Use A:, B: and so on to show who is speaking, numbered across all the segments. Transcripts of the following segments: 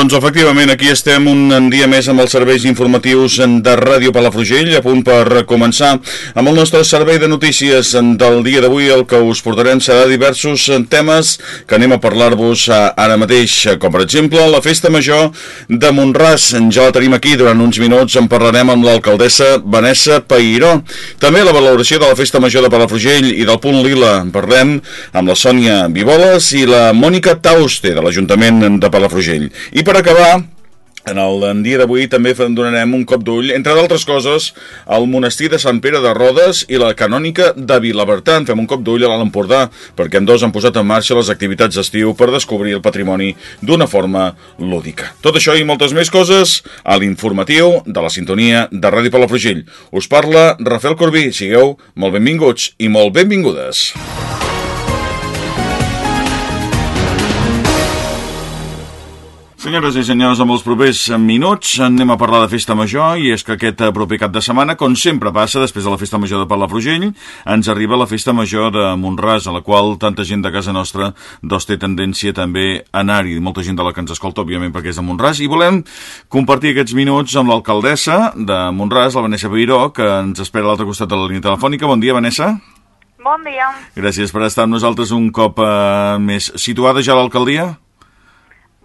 A: Doncs efectivament, aquí estem un dia més amb els serveis informatius de Ràdio Palafrugell, a punt per començar amb el nostre servei de notícies del dia d'avui. El que us portarem serà diversos temes que anem a parlar-vos ara mateix, com per exemple la Festa Major de Montràs. Ja la tenim aquí, durant uns minuts en parlarem amb l'alcaldessa Vanessa Pairó. També la valoració de la Festa Major de Palafrugell i del Punt Lila. En parlem amb la Sònia Vivoles i la Mònica Tauste de l'Ajuntament de Palafrugell. I per acabar, en el dia d'avui també donarem un cop d'ull, entre d'altres coses, al monestir de Sant Pere de Rodes i la canònica de Vilabertran. Fem un cop d'ull a l'Alt Empordà, perquè en dos han posat en marxa les activitats d'estiu per descobrir el patrimoni d'una forma lúdica. Tot això i moltes més coses a l'informatiu de la sintonia de Ràdio Palafrugell. Us parla Rafael Corbí. Sigueu molt benvinguts i molt benvingudes. Senyores i senyors, amb els propers minuts anem a parlar de Festa Major i és que aquest proper cap de setmana, com sempre passa, després de la Festa Major de Palafrugell, ens arriba la Festa Major de Montràs, a la qual tanta gent de casa nostra doncs, té tendència també a anar-hi. Molta gent de la que ens escolta, òbviament, perquè és de Montràs, i volem compartir aquests minuts amb l'alcaldessa de Montràs, la Vanessa Peiró, que ens espera a l'altre costat de la línia telefònica. Bon dia, Vanessa.
B: Bon dia.
A: Gràcies per estar amb nosaltres un cop eh, més. Situada ja a l'alcaldia?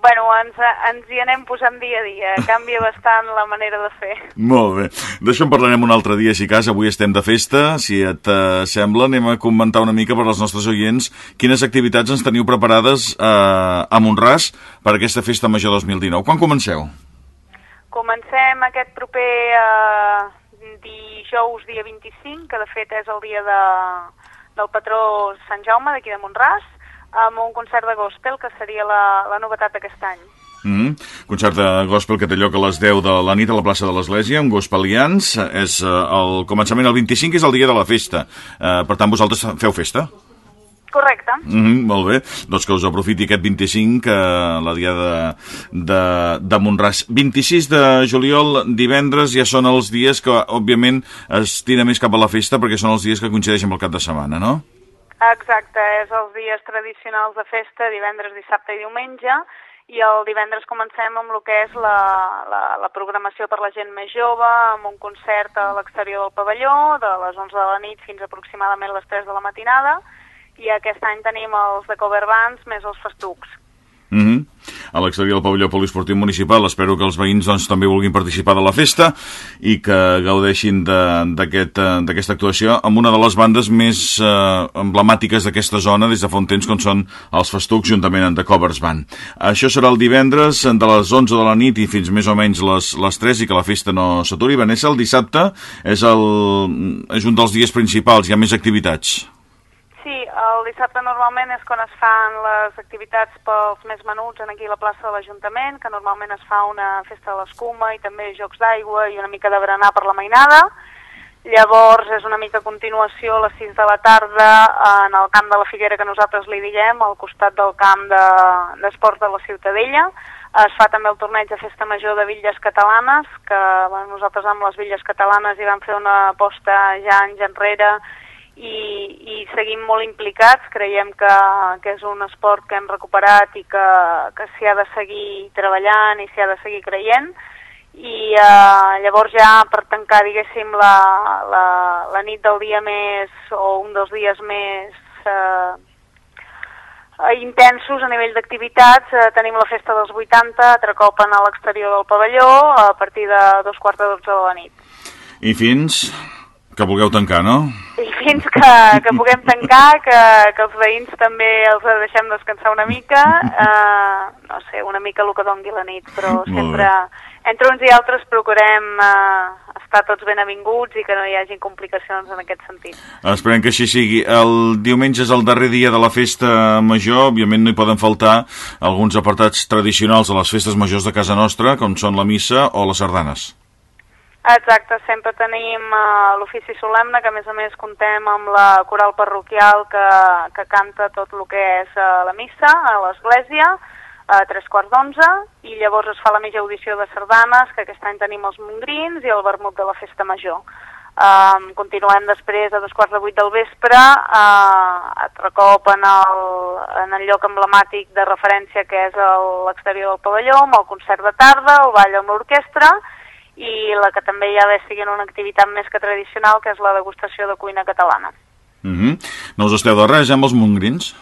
B: Bueno, ens, ens hi anem posant dia a dia. Canvia bastant la manera de fer.
A: Molt bé. D'això en parlarem un altre dia, si cas. Avui estem de festa. Si et uh, sembla, anem a comentar una mica per als nostres oients quines activitats ens teniu preparades uh, a Montràs per aquesta festa major 2019. Quan comenceu?
B: Comencem aquest proper uh, dijous, dia 25, que de fet és el dia de, del patró Sant Jaume, d'aquí de Montràs, amb un concert de gospel, que seria la, la novetat d'aquest any.
A: Mm -hmm. Concert de gospel que té lloc a les 10 de la nit a la plaça de l'Església, amb gospelians. És, uh, el començament el 25 és el dia de la festa. Uh, per tant, vosaltres feu festa?
B: Correcte.
A: Mm -hmm, molt bé. Doncs que us aprofiti aquest 25, que la dia de, de, de Montràs. 26 de juliol, divendres, ja són els dies que, òbviament, es tira més cap a la festa, perquè són els dies que coincideixen amb el cap de setmana, no?
B: Exacte, és els dies tradicionals de festa, divendres, dissabte i diumenge, i el divendres comencem amb el que és la, la, la programació per la gent més jove, amb un concert a l'exterior del pavelló, de les 11 de la nit fins aproximadament les 3 de la matinada, i aquest any tenim els de cover bands més els festucs.
A: Mm -hmm. A l'exterior del pavelló poliesportiu municipal espero que els veïns doncs, també vulguin participar de la festa i que gaudeixin d'aquesta aquest, actuació amb una de les bandes més eh, emblemàtiques d'aquesta zona des de fa un temps com són els Festucs juntament amb The Covers Band. Això serà el divendres de les 11 de la nit i fins més o menys les, les 3 i que la festa no s'aturi. Vanessa, el dissabte és, el, és un dels dies principals, hi ha més activitats.
B: Sí, el dissabte normalment és quan es fan les activitats pels més menuts en aquí a la plaça de l'Ajuntament, que normalment es fa una festa de l'escuma i també jocs d'aigua i una mica de berenar per la mainada. Llavors és una mica continuació a les 6 de la tarda en el camp de la Figuera que nosaltres li diguem, al costat del camp d'esports de, de la Ciutadella. Es fa també el torneig de festa major de Villes Catalanes, que bueno, nosaltres amb les Villes Catalanes hi vam fer una aposta ja anys enrere i, i seguim molt implicats, creiem que, que és un esport que hem recuperat i que, que s'hi ha de seguir treballant i s'hi ha de seguir creient. I eh, llavors ja per tancar diguéssim la, la, la nit del dia més o un dels dies més eh, intensos a nivell d'activitats eh, tenim la festa dels 80 altre cop a l'exterior del pavelló a partir de dos quarts de dotze de la nit.
A: I fins que vulgueu tancar, no?
B: I fins que, que puguem tancar, que, que els veïns també els deixem descansar una mica, eh, no sé, una mica el que dongui la nit, però sempre entre uns i altres procurem eh, estar tots ben avinguts i que no hi hagi complicacions en aquest sentit.
A: Esperem que així sigui. El diumenge és el darrer dia de la festa major, òbviament no hi poden faltar alguns apartats tradicionals de les festes majors de casa nostra, com són la missa o les sardanes.
B: Exacte, sempre tenim uh, l'ofici solemne, que a més a més contem amb la coral parroquial que, que canta tot el que és uh, la missa a l'església, a tres quarts d'onze, i llavors es fa la mitja audició de sardanes, que aquest any tenim els mongrins i el vermut de la festa major. Um, continuem després a dos quarts de vuit del vespre, uh, altre cop en el, en el lloc emblemàtic de referència que és l'exterior del pavelló, amb el concert de tarda, el ball amb l'orquestra, i la que també ja ve siguin una activitat més que tradicional, que és la degustació de cuina catalana.
A: Mm -hmm. No us esteu de res, eh, amb els mongrins?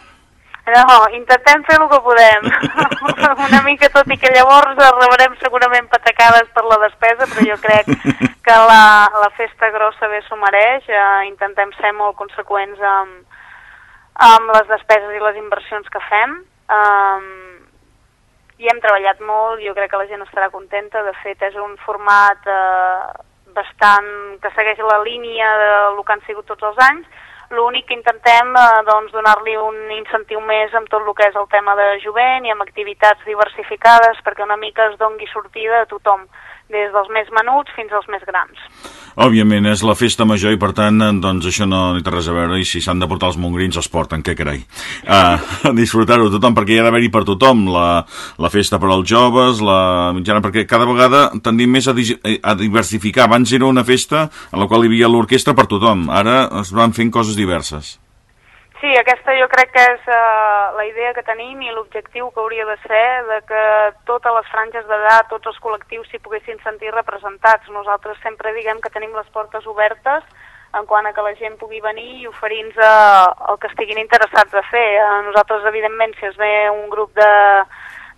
B: No, intentem fer el que podem. una mica, tot i que llavors rebrem segurament patacades per la despesa, però jo crec que la, la festa grossa bé s'ho mereix. Uh, intentem ser molt conseqüents amb, amb les despeses i les inversions que fem. Um, i hem treballat molt, jo crec que la gent estarà contenta, de fet és un format eh, bastant que segueix la línia del que han sigut tots els anys, l'únic que intentem eh, doncs, donar-li un incentiu més amb tot el que és el tema de jovent i amb activitats diversificades perquè una mica es dongui sortida a tothom des dels més menuts fins als més grans.
A: Òbviament, és la festa major i per tant, doncs això no hi té res a veure i si s'han de portar els mongrins els porten, què carai. Uh, disfrutar-ho tothom, perquè hi ha d'haver-hi per tothom, la, la festa per als joves, la mitjana, perquè cada vegada tendim més a, a diversificar. Abans era una festa en la qual hi havia l'orquestra per tothom, ara es van fent coses diverses.
B: Sí, aquesta jo crec que és uh, la idea que tenim i l'objectiu que hauria de ser de que totes les franges d'edat, tots els col·lectius s'hi poguessin sentir representats. Nosaltres sempre diguem que tenim les portes obertes en quant a que la gent pugui venir i oferir-nos uh, el que estiguin interessats a fer. Uh, nosaltres, evidentment, si es ve un grup de,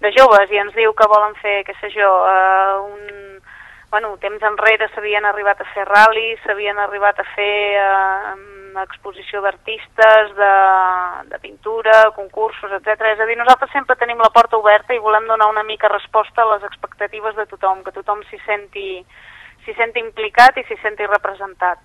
B: de joves i ens diu que volen fer, què sé jo, uh, un bueno, temps enrere s'havien arribat a fer ral·lis, s'havien arribat a fer eh, exposició d'artistes, de, de pintura, concursos, etc. És a dir, nosaltres sempre tenim la porta oberta i volem donar una mica resposta a les expectatives de tothom, que tothom s'hi senti, senti implicat i s'hi senti representat.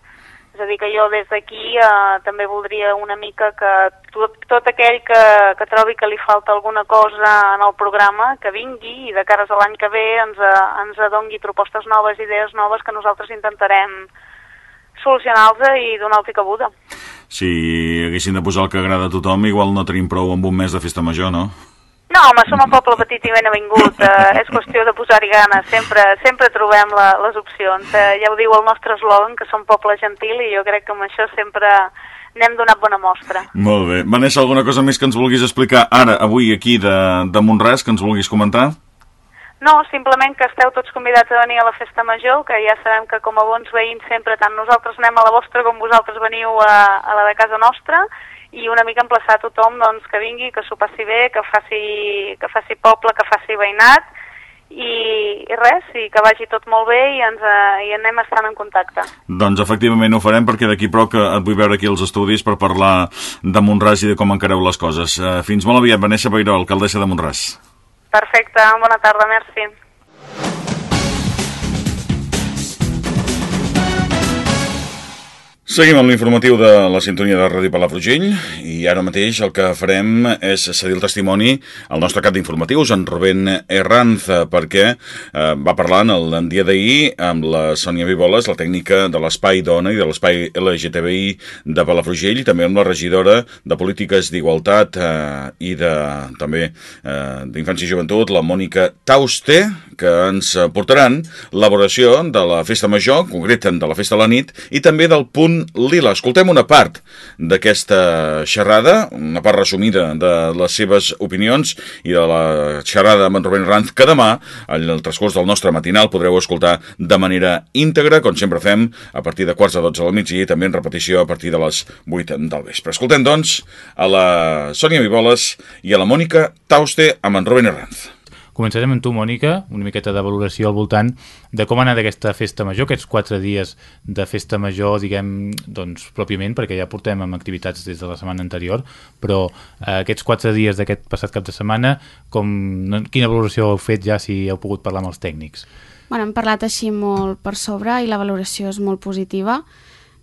B: És a dir, que jo des d'aquí eh, també voldria una mica que tot, tot aquell que, que trobi que li falta alguna cosa en el programa, que vingui i de cares a l'any que ve ens, eh, ens dongui propostes noves, idees noves que nosaltres intentarem solucionar-los i donar-los cabuda.
A: Si haguessin de posar el que agrada a tothom, igual no tenim prou amb un mes de festa major, no?
B: No, home, som un poble petit i ben avingut, eh, és qüestió de posar-hi ganes, sempre, sempre trobem la, les opcions. Eh, ja ho diu el nostre eslògan, que som poble gentil, i jo crec que amb això sempre n'hem donat bona mostra.
A: Molt bé. Vanessa, alguna cosa més que ens vulguis explicar ara, avui, aquí, de, de Montràs, que ens vulguis comentar?
B: No, simplement que esteu tots convidats a venir a la festa major, que ja sabem que com a bons veïns sempre tant nosaltres anem a la vostra com vosaltres veniu a, a la de casa nostra i una mica emplaçar a tothom doncs, que vingui, que s'ho passi bé, que faci, que faci poble, que faci veïnat i, i res, i que vagi tot molt bé i ens uh, i anem estant en contacte.
A: Doncs efectivament ho farem perquè d'aquí prou que et vull veure aquí als estudis per parlar de Montràs i de com encareu les coses. Uh, fins molt aviat, Vanessa Beiró, alcaldessa de Montràs.
B: Perfecte, bona tarda, merci.
A: Seguim amb l'informatiu de la sintonia de Ràdio Palafrugell i ara mateix el que farem és cedir el testimoni al nostre cap d'informatius, en Rubén Herranz, perquè eh, va parlar en el dia d'ahir amb la Sònia Viboles, la tècnica de l'Espai Dona i de l'Espai LGTBI de Palafrugell també amb la regidora de Polítiques d'Igualtat eh, i de també eh, d'Infància i Joventut, la Mònica Tauste, que ens portaran l'elaboració de la Festa Major, en concret de la Festa de la Nit, i també del punt Lila. Escoltem una part d'aquesta xerrada, una part resumida de les seves opinions i de la xerrada amb en Rubén Ranz, que demà, el transcurs del nostre matinal, podreu escoltar de manera íntegra, com sempre fem, a partir de quarts de 12 del migdia i també en repetició a partir de les 8 del vespre. Escoltem, doncs, a la Sònia Viboles i a la Mònica Tauste amb en Rubén Ranz.
C: Començarem amb tu, Mònica, una miqueta de valoració al voltant de com ha anat aquesta festa major, aquests quatre dies de festa major, diguem, doncs, pròpiament, perquè ja portem amb activitats des de la setmana anterior, però eh, aquests quatre dies d'aquest passat cap de setmana, com, quina valoració heu fet ja si heu pogut parlar amb els tècnics?
D: Bueno, hem parlat així molt per sobre i la valoració és molt positiva.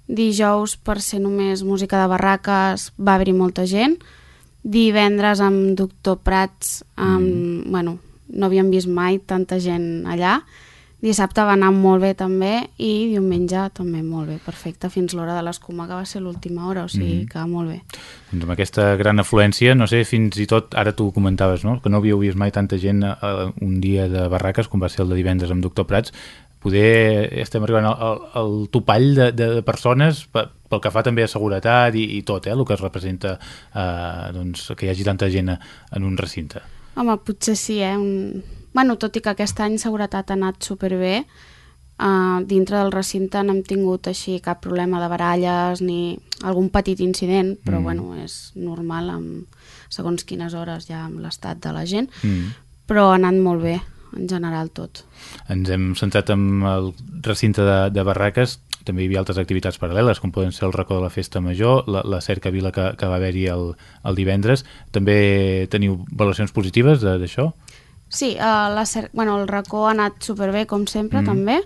D: Dijous, per ser només música de barraques, va haver-hi molta gent. Divendres amb Doctor Prats, amb, mm. bueno, no havíem vist mai tanta gent allà. Dissabte va anar molt bé també i diumenge també molt bé, perfecte, fins l'hora de l'escuma, que va ser l'última hora, o sigui mm. que molt bé.
C: Doncs amb aquesta gran afluència, no sé, fins i tot, ara tu comentaves, no?, que no havíeu vist mai tanta gent a, a un dia de barraques com va ser el de divendres amb Doctor Prats, poder estem arribant al, al topall de, de persones pel que fa també a seguretat i, i tot, eh, el que es representa eh, doncs, que hi hagi tanta gent en un recinte.
D: Home, potser sí, eh? Un, Bueno, tot i que aquest any seguretat ha anat superbé, uh, dintre del recinte no hem tingut així cap problema de baralles ni algun petit incident, però mm. bueno, és normal amb segons quines hores ja amb l'estat de la gent, mm. però ha anat molt bé en general tot.
C: Ens hem centrat en el recinte de, de barraques, també hi havia altres activitats paral·leles, com poden ser el racó de la Festa Major, la, la cerca vila que, que va haver-hi el, el divendres. També teniu valoracions positives d'això?
D: Sí, uh, la cer... bueno, el racó ha anat superbé, com sempre, mm. també.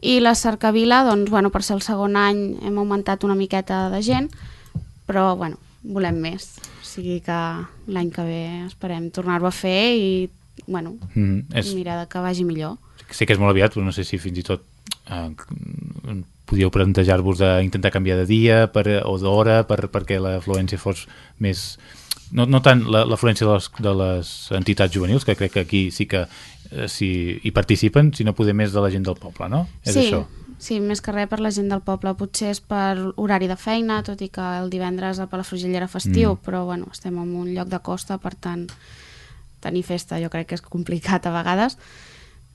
D: I la cercavila, doncs, bueno, per ser el segon any hem augmentat una miqueta de gent, però, bueno, volem més. O sigui que l'any que ve esperem tornar-ho a fer i, bueno, mm, és... mirar que vagi millor.
C: Sé que és molt aviat, però no sé si fins i tot eh, podíeu plantejar-vos d'intentar canviar de dia per, o d'hora per, perquè l'afluència fos més no, no tant l'afluència de, les, de les entitats juvenils, que crec que aquí sí que eh, si hi participen, sinó poder més de la gent del poble, no?
D: És sí, això? sí, més que res per la gent del poble. Potser és per horari de feina, tot i que el divendres a Palafrugell era festiu, mm. però bueno, estem en un lloc de costa, per tant, tenir festa jo crec que és complicat a vegades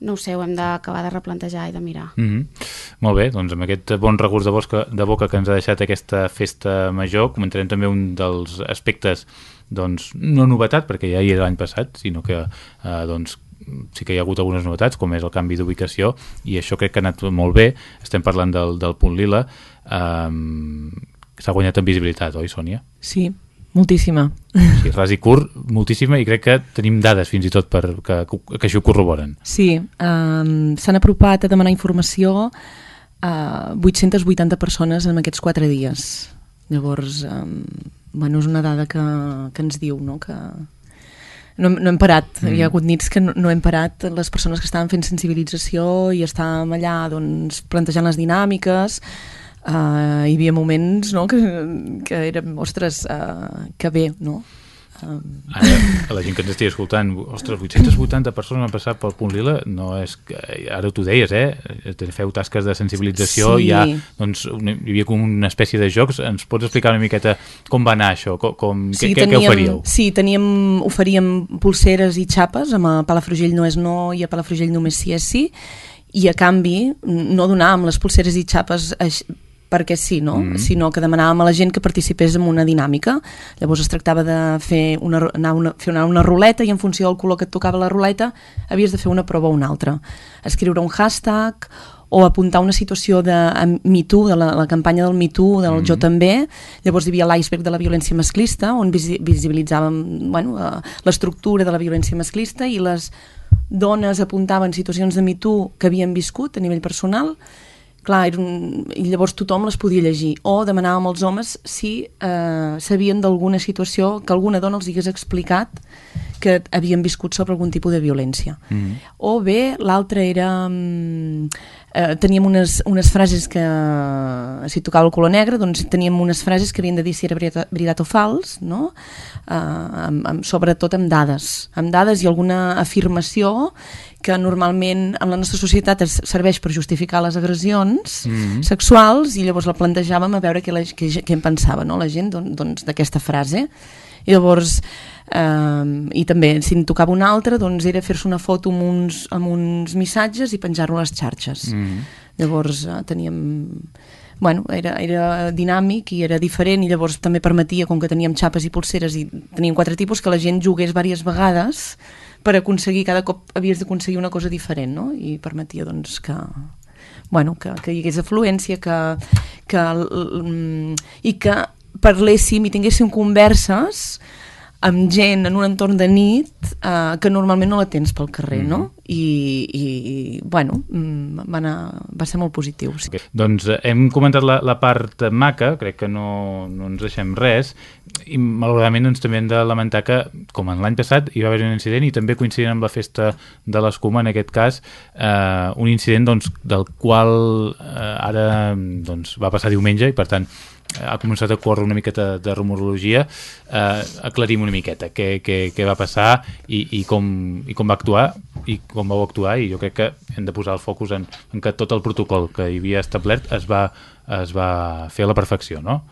D: no ho sé, ho hem d'acabar de replantejar i de mirar.
C: Mm -hmm. Molt bé, doncs amb aquest bon regust de, bosca, de boca que ens ha deixat aquesta festa major, comentarem també un dels aspectes, doncs, no novetat, perquè ja hi era l'any passat, sinó que eh, doncs, sí que hi ha hagut algunes novetats, com és el canvi d'ubicació, i això crec que ha anat molt bé. Estem parlant del, del punt lila, eh, s'ha guanyat en visibilitat, oi, Sònia?
E: Sí, Moltíssima.
C: Sí, ras i curt, moltíssima, i crec que tenim dades fins i tot per, que, que això ho corroboren.
E: Sí, um, s'han apropat a demanar informació a 880 persones en aquests quatre dies. Llavors, um, bueno, és una dada que, que ens diu no? que no, no hem parat, mm. hi ha hagut nits que no, no hem parat, les persones que estaven fent sensibilització i estàvem allà doncs, plantejant les dinàmiques, uh, hi havia moments no, que, que érem, ostres, uh, que bé, no?
C: Um... Ara, a la gent que ens estigui escoltant, ostres, 880 persones han passat pel punt lila, no és que, ara tu deies, eh? Feu tasques de sensibilització, sí. hi, ha, doncs, hi havia com una espècie de jocs, ens pots explicar una miqueta com va anar això? Com, com, sí, què, teníem, què oferíeu?
E: Sí, teníem, oferíem pulseres i xapes, amb a Palafrugell no és no i a Palafrugell només sí és sí, i a canvi no donàvem les pulseres i xapes perquè sí, no? Mm -hmm. sinó que demanàvem a la gent que participés en una dinàmica. Llavors es tractava de fer una, anar una, fer una, una ruleta i en funció del color que et tocava la ruleta havies de fer una prova o una altra. Escriure un hashtag o apuntar una situació de MeToo, de la, la campanya del MeToo, del mm -hmm. Jo també. Llavors hi havia l'iceberg de la violència masclista, on visibilitzàvem bueno, eh, l'estructura de la violència masclista i les dones apuntaven situacions de MeToo que havien viscut a nivell personal clar, era un... i llavors tothom les podia llegir. O demanàvem als homes si eh, sabien d'alguna situació que alguna dona els hagués explicat que havien viscut sobre algun tipus de violència. Mm -hmm. O bé, l'altre era... Mm, eh, teníem unes, unes frases que, si tocava el color negre, doncs teníem unes frases que havien de dir si era veritat, veritat o fals, no? eh, amb, amb, sobretot amb dades, amb dades i alguna afirmació que normalment en la nostra societat es serveix per justificar les agressions mm -hmm. sexuals i llavors la plantejàvem a veure què, la, què, què en pensava no? la gent doncs, d'aquesta doncs, frase. I llavors Um, i també si en tocava una altra doncs era fer-se una foto amb uns, amb uns missatges i penjar-lo a les xarxes mm. llavors uh, teníem bueno, era, era dinàmic i era diferent i llavors també permetia, com que teníem xapes i pulseres i teníem quatre tipus, que la gent jugués diverses vegades per aconseguir, cada cop havies d'aconseguir una cosa diferent, no? I permetia, doncs, que, bueno, que, que hi hagués afluència, que, que, i que parléssim i tinguéssim converses amb gent en un entorn de nit eh, que normalment no la tens pel carrer, mm -hmm. no? I, i bueno, mm, va, anar, va ser molt positiu. Sí.
C: Okay. Doncs eh, hem comentat la, la part maca, crec que no, no ens deixem res, i malauradament doncs, també hem de lamentar que, com en l'any passat, hi va haver un incident i també coincidint amb la festa de l'Escuma, en aquest cas, eh, un incident doncs, del qual eh, ara doncs, va passar diumenge i per tant ha començat a córrer una miqueta de, rumorologia, eh, aclarim una miqueta què, què, què va passar i, i, com, i com va actuar i com vau actuar i jo crec que hem de posar el focus en, en que tot el protocol que hi havia establert es va, es va fer a la perfecció, no?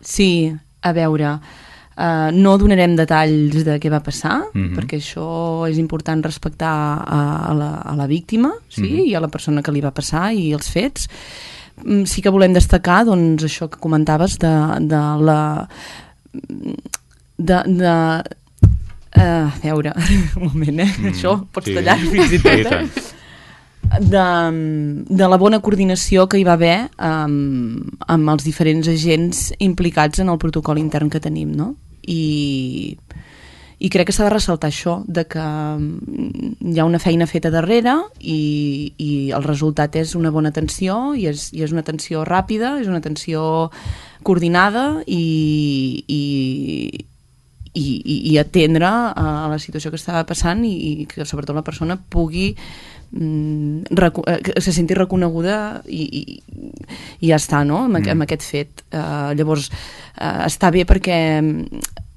E: Sí, a veure, uh, no donarem detalls de què va passar, uh mhm. -huh. perquè això és important respectar a, a, la, a la víctima sí? uh mhm. -huh. i a la persona que li va passar i els fets, sí que volem destacar doncs, això que comentaves de, de la de, de uh, a veure, un moment, eh? Mm, això pots sí. tallar fins i tot, eh? de, de la bona coordinació que hi va haver um, amb els diferents agents implicats en el protocol intern que tenim, no? I i crec que s'ha de ressaltar això, de que mm, hi ha una feina feta darrere i, i el resultat és una bona atenció i és, i és una atenció ràpida, és una atenció coordinada i, i, i, i atendre a la situació que estava passant i, i que sobretot la persona pugui mm, eh, que se senti reconeguda i, i, i ja està, no?, amb, mm. amb aquest fet. Uh, llavors, uh, està bé perquè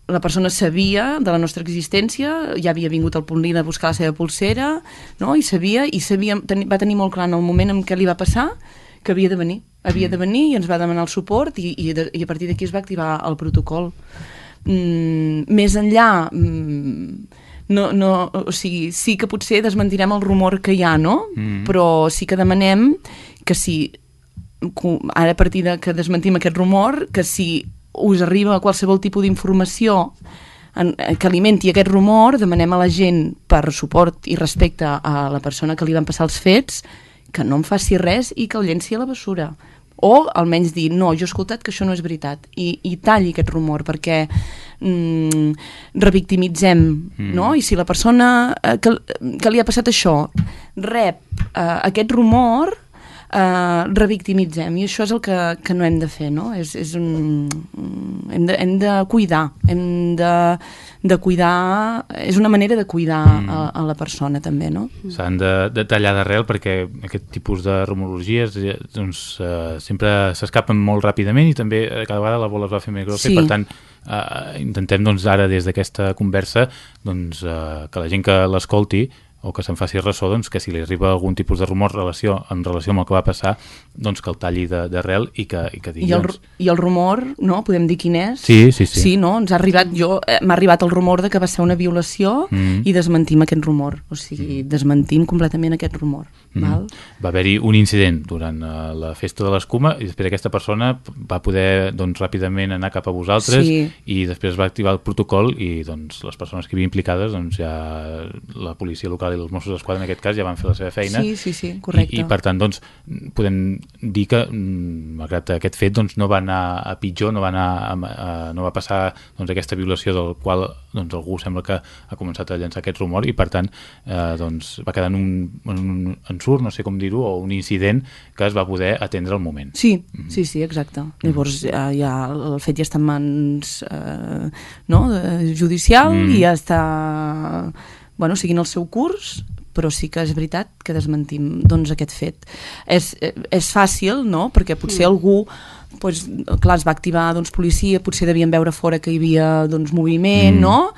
E: la persona sabia de la nostra existència, ja havia vingut al punt a buscar la seva pulsera, no? i sabia, i sabia, ten, va tenir molt clar en el moment en què li va passar que havia de venir. Havia de venir i ens va demanar el suport i, i, de, i a partir d'aquí es va activar el protocol. Mm, més enllà, mm, no, no, o sigui, sí que potser desmentirem el rumor que hi ha, no? Mm. Però sí que demanem que si ara a partir de que desmentim aquest rumor, que si us arriba qualsevol tipus d'informació eh, que alimenti aquest rumor, demanem a la gent per suport i respecte a la persona que li van passar els fets que no em faci res i que el llenci a la bessura o almenys dir, no, jo he escoltat que això no és veritat i, i talli aquest rumor perquè mm, revictimitzem mm. no? i si la persona eh, que, que li ha passat això rep eh, aquest rumor eh, revictimitzem i això és el que, que no hem de fer no? és, és un, hem, de, hem de cuidar hem de, de cuidar és una manera de cuidar mm. a, a la persona també no?
C: s'han de, de tallar d'arrel perquè aquest tipus de rumorologies eh, doncs, eh, sempre s'escapen molt ràpidament i també eh, cada vegada la bola es va fer més grossa sí. i per tant eh, intentem doncs, ara des d'aquesta conversa doncs, eh, que la gent que l'escolti o que se'n faci ressò doncs, que si li arriba algun tipus de rumor relació, en relació amb el que va passar, doncs que el talli d'arrel i que, i que digui...
E: I el, doncs... I el rumor, no? Podem dir quin és?
C: Sí, sí, sí.
E: Sí, no? Ens ha arribat, jo, eh, m'ha arribat el rumor de que va ser una violació mm. i desmentim aquest rumor. O sigui, mm. desmentim completament aquest rumor. Mm. Val?
C: Va haver-hi un incident durant uh, la festa de l'escuma i després aquesta persona va poder doncs, ràpidament anar cap a vosaltres sí. i després va activar el protocol i doncs, les persones que hi havia implicades doncs, ja la policia local i els Mossos d'Esquadra en aquest cas ja van fer la seva feina
E: sí, sí, sí, correcte.
C: I, i per tant doncs, podem dir que mm, malgrat aquest fet doncs, no va anar a pitjor no va, anar a, a, no va passar doncs, aquesta violació del qual doncs, algú sembla que ha començat a llançar aquest rumor i per tant eh, doncs, va quedar en un, en un ensurt, no sé com dir-ho o un incident que es va poder atendre al moment
E: Sí, mm -hmm. sí, sí, exacte mm -hmm. llavors ja, ja el fet ja està en mans eh, no, judicial mm -hmm. i ja està bueno, siguin el seu curs, però sí que és veritat que desmentim doncs, aquest fet. És, és fàcil, no?, perquè potser mm. algú doncs, clar, es va activar doncs, policia, potser devien veure fora que hi havia doncs, moviment, mm. no?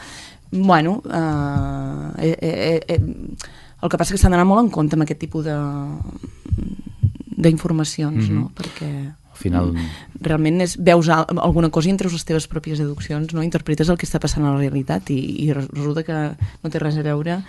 E: Bueno, eh, eh, eh, eh, el que passa que s'ha d'anar molt en compte amb aquest tipus de d'informacions, mm -hmm. no? Perquè
C: al final...
E: Realment és, veus alguna cosa i entres les teves pròpies deduccions, no? interpretes el que està passant a la realitat i, i resulta que no té res a veure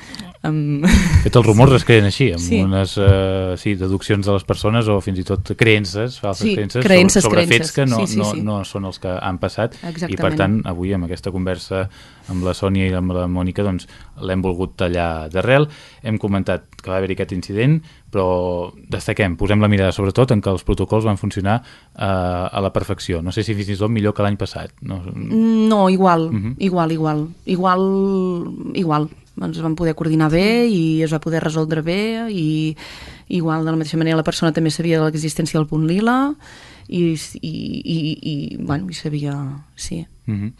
E: amb...
C: Fet, els rumors es creen així, amb sí. unes uh, sí, deduccions de les persones o fins i tot creences, falses sí, creences, creences sobre, sobre creences. fets que no, sí, sí, sí. no, no són els que han passat Exactament. i per tant avui amb aquesta conversa amb la Sònia i amb la Mònica doncs l'hem volgut tallar d'arrel. Hem comentat que va haver-hi aquest incident, però destaquem, posem la mirada sobretot en que els protocols van funcionar uh, a la perfecció. No sé si fins i tot millor que l'any passat. No,
E: no igual, uh mhm. -huh. igual, igual, igual, igual. Ens vam poder coordinar bé i es va poder resoldre bé i igual de la mateixa manera la persona també sabia de l'existència del punt lila i, i, i, i bueno, hi sabia, sí.
C: Mm.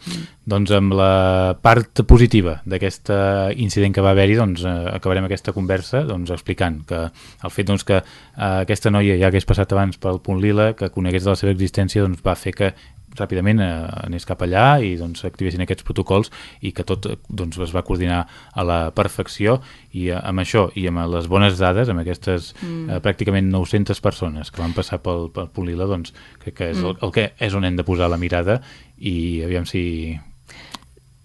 C: Doncs amb la part positiva d'aquest incident que va haver-hi doncs, eh, acabarem aquesta conversa doncs, explicant que el fet doncs, que eh, aquesta noia ja hagués passat abans pel punt lila, que conegués de la seva existència doncs, va fer que ràpidament eh, anés cap allà i doncs activessin aquests protocols i que tot doncs, es va coordinar a la perfecció i eh, amb això i amb les bones dades, amb aquestes mm. eh, pràcticament 900 persones que van passar pel, pel Polila, doncs crec que és mm. el, el que és on hem de posar la mirada i aviam si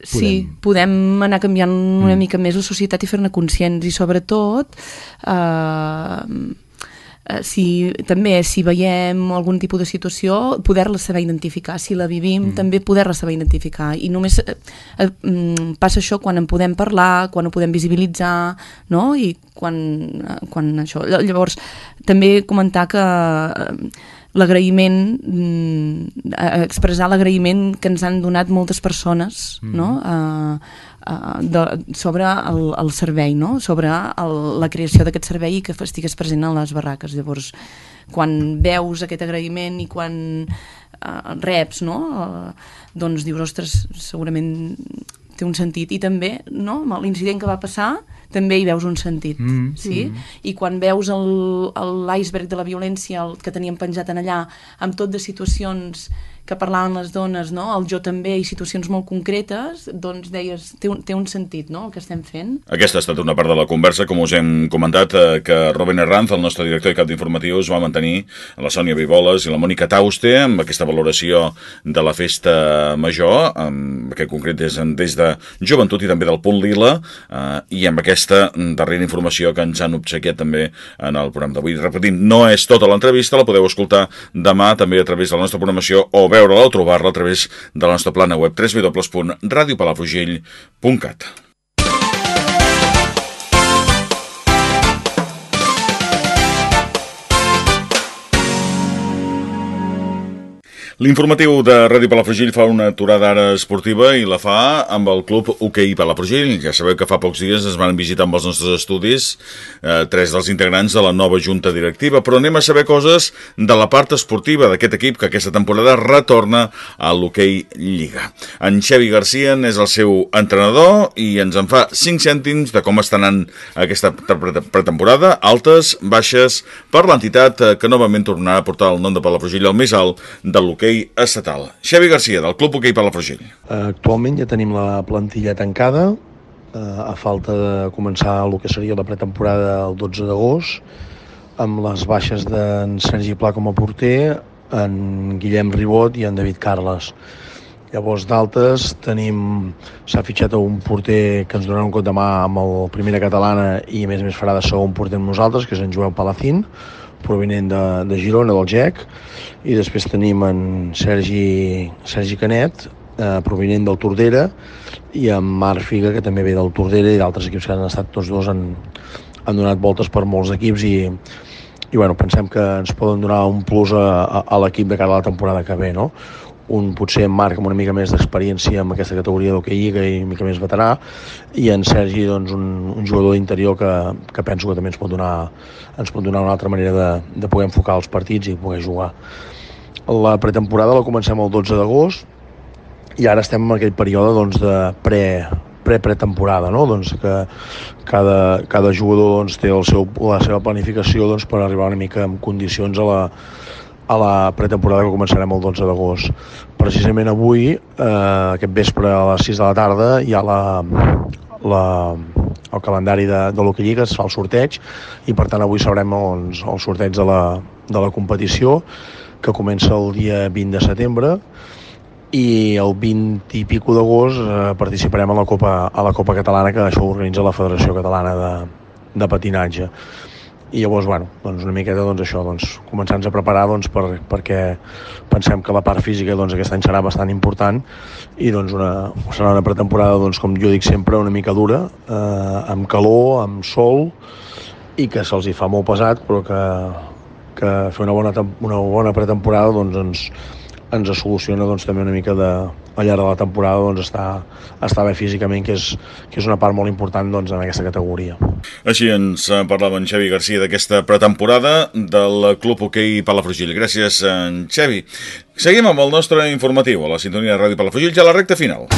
E: Podem. Sí, podem anar canviant una mm. mica més la societat i fer-ne conscients i sobretot eh, eh, si, també si veiem algun tipus de situació, poder-la saber identificar. Si la vivim, mm. també poder-la saber identificar. I només eh, eh, mm, passa això quan en podem parlar, quan ho podem visibilitzar, no? I quan, eh, quan això... Llavors, també comentar que... Eh, l'agraïment, mm, expressar l'agraïment que ens han donat moltes persones, mm. no?, eh, de, sobre el, el servei, no? sobre el, la creació d'aquest servei i que estigués present a les barraques. Llavors, quan veus aquest agraïment i quan uh, reps, no? Uh, doncs dius, ostres, segurament té un sentit. I també, no?, l'incident que va passar, també hi veus un sentit, mm. sí? Mm. I quan veus l'iceberg de la violència el que teníem penjat en allà, amb tot de situacions que parlaven les dones, no? el jo també i situacions molt concretes, doncs deies, té un, té un sentit no? el que estem fent.
A: Aquesta ha estat una part de la conversa, com us hem comentat, eh, que Robin Herranz, el nostre director de cap d'informatius, va mantenir la Sònia Vivoles i la Mònica Tauste amb aquesta valoració de la festa major, amb aquest concret des, des de joventut i també del punt lila, eh, i amb aquesta darrera informació que ens han obsequiat també en el programa d'avui. Repetim, no és tota l'entrevista, la podeu escoltar demà també a través de la nostra programació o veure-la o trobar-la a través de la nostra plana web www.radiopalafrugell.cat. L'informatiu de Ràdio Palafrugell fa una aturada ara esportiva i la fa amb el club Hockey Palafrugell. Ja sabeu que fa pocs dies es van visitar amb els nostres estudis eh, tres dels integrants de la nova junta directiva, però anem a saber coses de la part esportiva d'aquest equip que aquesta temporada retorna a l'Hockey Lliga. En Xevi Garcia és el seu entrenador i ens en fa 5 cèntims de com està anant aquesta pretemporada, altes, baixes, per l'entitat eh, que novament tornarà a portar el nom de Palafrugell al més alt de l'Hockey hoquei estatal. Xavi Garcia, del Club Hoquei Palafrugell.
F: Actualment ja tenim la plantilla tancada, eh, a falta de començar el que seria la pretemporada el 12 d'agost, amb les baixes d'en Sergi Pla com a porter, en Guillem Ribot i en David Carles. Llavors d'altes tenim, s'ha fitxat un porter que ens donarà un cop de mà amb el Primera Catalana i a més a més farà de segon porter amb nosaltres, que és en Joel Palacín, provinent de, de Girona, del GEC, i després tenim en Sergi, Sergi Canet, eh, provinent del Tordera, i en Marc Figa, que també ve del Tordera, i d'altres equips que han estat tots dos han, han donat voltes per molts equips i, i bueno, pensem que ens poden donar un plus a, a, a l'equip de cara a la temporada que ve, no? Un potser en Marc amb una mica més d'experiència amb aquesta categoria d'hoquei lliga i una mica més veterà i en Sergi doncs, un, un jugador d'interior que, que penso que també ens pot donar, ens pot donar una altra manera de, de poder enfocar els partits i poder jugar. La pretemporada la comencem el 12 d'agost i ara estem en aquell període doncs, de pre, pre-pretemporada, no? doncs que cada, cada jugador doncs, té el seu, la seva planificació doncs, per arribar una mica en condicions a la, a la pretemporada que començarem el 12 d'agost. Precisament avui, eh, aquest vespre a les 6 de la tarda, hi ha la, la, el calendari de, de l'Hockey Lliga, es fa el sorteig, i per tant avui sabrem els, el sorteig de la, de la competició, que comença el dia 20 de setembre, i el 20 i pico d'agost eh, participarem a la, Copa, a la Copa Catalana, que això organitza la Federació Catalana de, de Patinatge i llavors, bueno, doncs una miqueta doncs això, doncs, començar-nos a preparar doncs, per, perquè pensem que la part física doncs, aquest any serà bastant important i doncs, una, serà una pretemporada, doncs, com jo dic sempre, una mica dura, eh, amb calor, amb sol i que se'ls hi fa molt pesat, però que que fer una bona, una bona pretemporada doncs, ens, ens soluciona doncs, també una mica de, al llarg de la temporada doncs, estar, estar bé físicament, que és, que és una part molt important doncs, en aquesta categoria.
A: Així ens parlava en Xavi Garcia d'aquesta pretemporada del Club Hoquei Palafrugell. Gràcies, en Xavi. Seguim amb el nostre informatiu a la sintonia de Ràdio Palafrugell, ja a la recta final.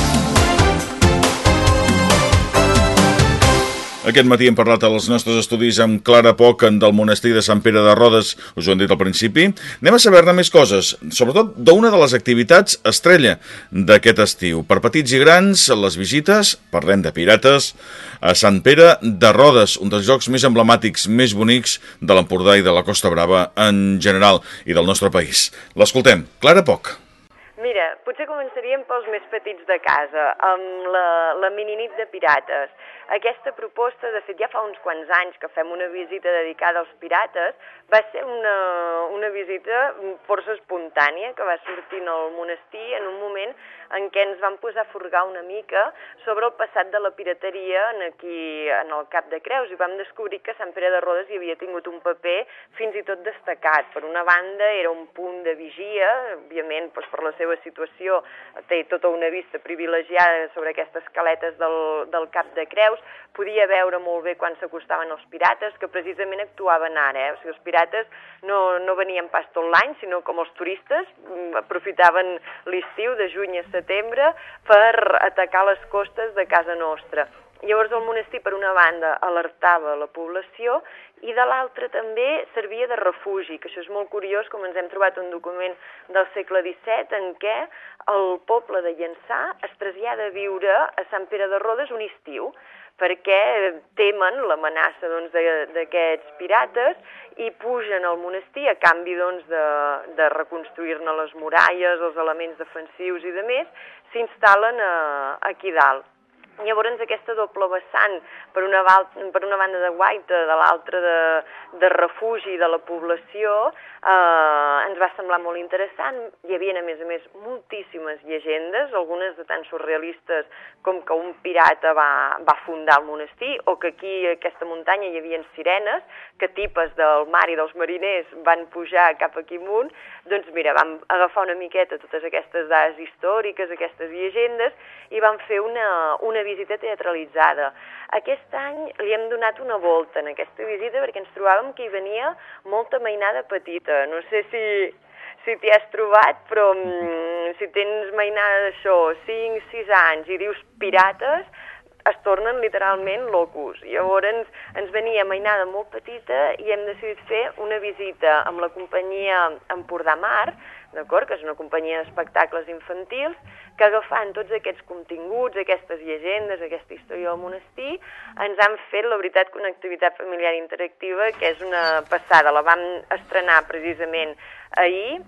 A: Aquest matí hem parlat als nostres estudis amb Clara Poc del monestir de Sant Pere de Rodes, us ho hem dit al principi. Anem a saber-ne més coses, sobretot d'una de les activitats estrella d'aquest estiu. Per petits i grans, les visites, parlem de pirates, a Sant Pere de Rodes, un dels jocs més emblemàtics, més bonics de l'Empordà i de la Costa Brava en general i del nostre país. L'escoltem, Clara Poc.
G: Mira, potser començaríem pels més petits de casa, amb la, la mininit de pirates. Aquesta proposta, de fet, ja fa uns quants anys que fem una visita dedicada als pirates, va ser una, una visita força espontània que va sortir al monestir en un moment en què ens vam posar a furgar una mica sobre el passat de la pirateria en aquí, en el Cap de Creus, i vam descobrir que Sant Pere de Rodes hi havia tingut un paper fins i tot destacat. Per una banda, era un punt de vigia, òbviament, doncs, per la seva situació, té tota una vista privilegiada sobre aquestes caletes del, del Cap de Creus, podia veure molt bé quan s'acostaven els pirates, que precisament actuaven ara, eh? o sigui, els no, no venien pas tot l'any, sinó com els turistes, mm, aprofitaven l'estiu de juny a setembre per atacar les costes de casa nostra. Llavors el monestir, per una banda, alertava la població i de l'altra també servia de refugi, que això és molt curiós, com ens hem trobat un document del segle XVII en què el poble de Llençà es trasllada a viure a Sant Pere de Rodes un estiu perquè temen l'amenaça doncs, d'aquests doncs, pirates i pugen al monestir a canvi doncs, de, de reconstruir-ne les muralles, els elements defensius i de més, s'instal·len aquí dalt. Llavors aquesta doble vessant, per una, per una banda de guaita, de l'altra de, de refugi de la població, eh, ens va semblar molt interessant. Hi havia, a més a més, moltíssimes llegendes, algunes de tan surrealistes com que un pirata va, va fundar el monestir, o que aquí, a aquesta muntanya, hi havia sirenes, que tipes del mar i dels mariners van pujar cap aquí amunt. Doncs mira, vam agafar una miqueta totes aquestes dades històriques, aquestes llegendes, i vam fer una, una visita teatralitzada. Aquest any li hem donat una volta en aquesta visita perquè ens trobàvem que hi venia molta mainada petita. No sé si, si t'hi has trobat, però mm, si tens mainada d'això, 5, 6 anys, i dius pirates, es tornen literalment locos. Llavors ens, ens venia mainada molt petita i hem decidit fer una visita amb la companyia Empordà Mar, d'acord? que és una companyia d'espectacles infantils, que agafant tots aquests continguts, aquestes llegendes, aquesta història del monestir, ens han fet, la veritat, una activitat familiar interactiva que és una passada. La vam estrenar precisament ahir,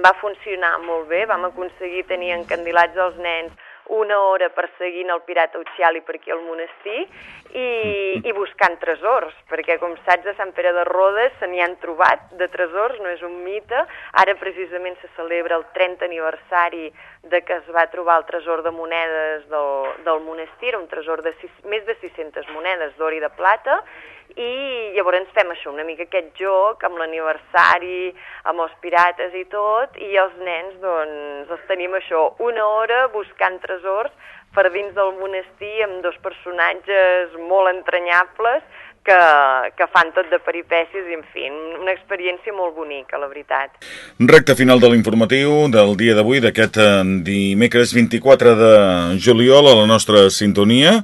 G: va funcionar molt bé, vam aconseguir tenir encandilats els nens una hora perseguint el pirata Ucciali per aquí al monestir i, i buscant tresors, perquè com saps a Sant Pere de Rodes se n'hi han trobat de tresors, no és un mite. Ara precisament se celebra el 30 aniversari de que es va trobar el tresor de monedes del, del monestir, un tresor de sis, més de 600 monedes d'or i de plata, i llavors fem això, una mica aquest joc amb l'aniversari, amb els pirates i tot, i els nens doncs els tenim això, una hora buscant tresors per dins del monestir amb dos personatges molt entranyables que, que fan tot de peripècies i, en fi, una experiència molt bonica, la veritat.
A: Recte final de l'informatiu del dia d'avui, d'aquest eh, dimecres 24 de juliol, a la nostra sintonia.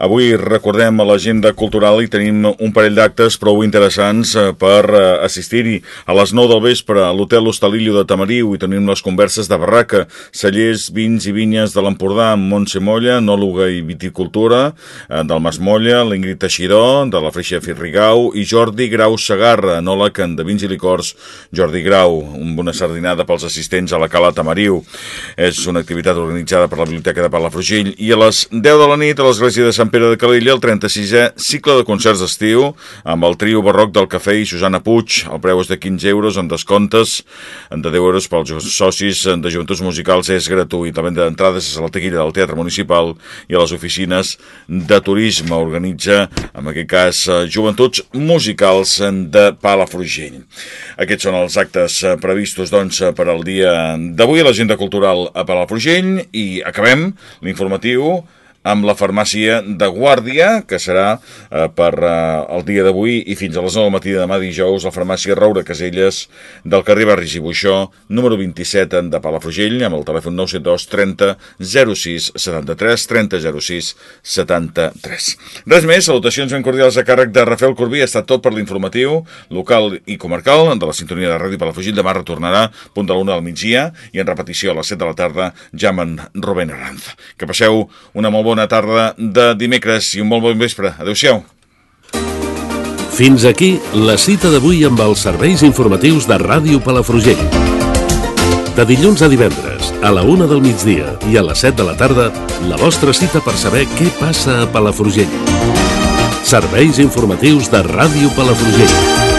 A: Avui recordem a l'agenda cultural i tenim un parell d'actes prou interessants eh, per eh, assistir-hi. A les 9 del vespre, a l'Hotel Hostalillo de Tamariu, i tenim les converses de barraca, cellers, vins i vinyes de l'Empordà, Montse Molla, nòloga i viticultura, del Mas Molla, l'Ingrid Teixidor, de la Freixa Firrigau i Jordi Grau Sagarra, enòleg en de vins i licors. Jordi Grau, un bona sardinada pels assistents a la Cala Tamariu. És una activitat organitzada per la Biblioteca de Palafrugell i a les 10 de la nit a l'Església de Sant Pere de Calella el 36è cicle de concerts d'estiu amb el trio barroc del Cafè i Susana Puig. El preu és de 15 euros amb descomptes de 10 euros pels socis de Juntos Musicals és gratuït. La venda d'entrades és a la taquilla del Teatre Municipal i a les oficines de turisme. Organitza, en aquest cas, joventuts musicals de Palafrugell. Aquests són els actes uh, previstos doncs, per al dia d'avui a l'agenda cultural a Palafrugell i acabem l'informatiu amb la farmàcia de Guàrdia, que serà eh, per eh, el dia d'avui i fins a les 9 del matí de demà dijous, la farmàcia Roura Caselles del carrer Barris i Buixó, número 27 de Palafrugell, amb el telèfon 972 30 06 73 30 06 73. Res més, salutacions ben cordials a càrrec de Rafael Corbí, ha estat tot per l'informatiu local i comarcal de la sintonia de Ràdio Palafrugell. Demà retornarà punt de l'una del migdia i en repetició a les 7 de la tarda ja amb Rubén Arranz. Que passeu una molt bona bona tarda de dimecres i un molt bon vespre. Adéu-siau.
H: Fins aquí la cita d'avui amb els serveis informatius de Ràdio Palafrugell. De dilluns a divendres, a la una del migdia i a les 7 de la tarda, la vostra cita per saber què passa a Palafrugell. Serveis informatius de Ràdio Palafrugell.